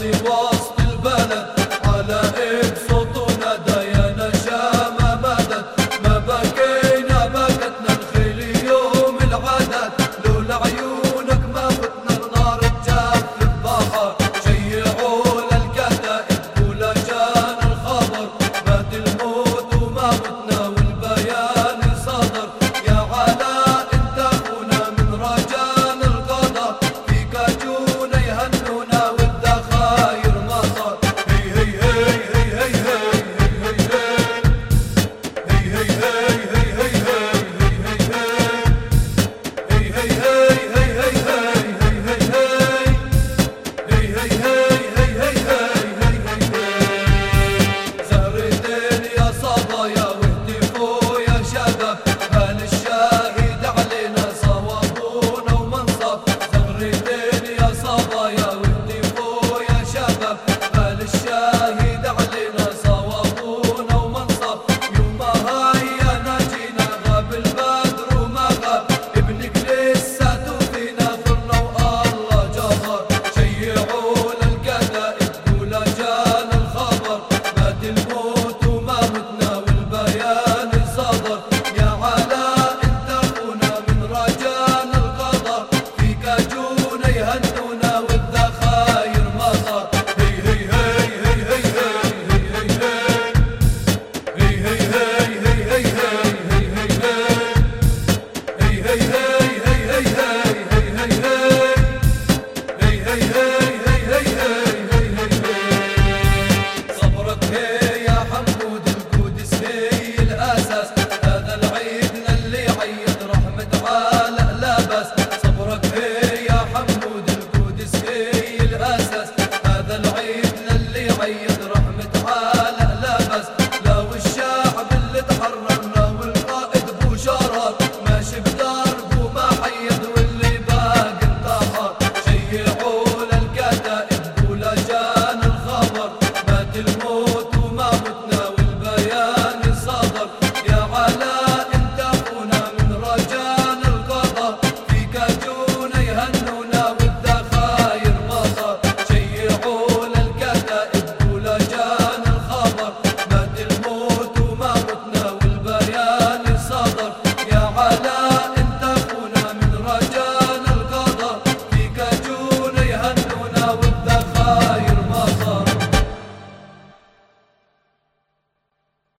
as it was.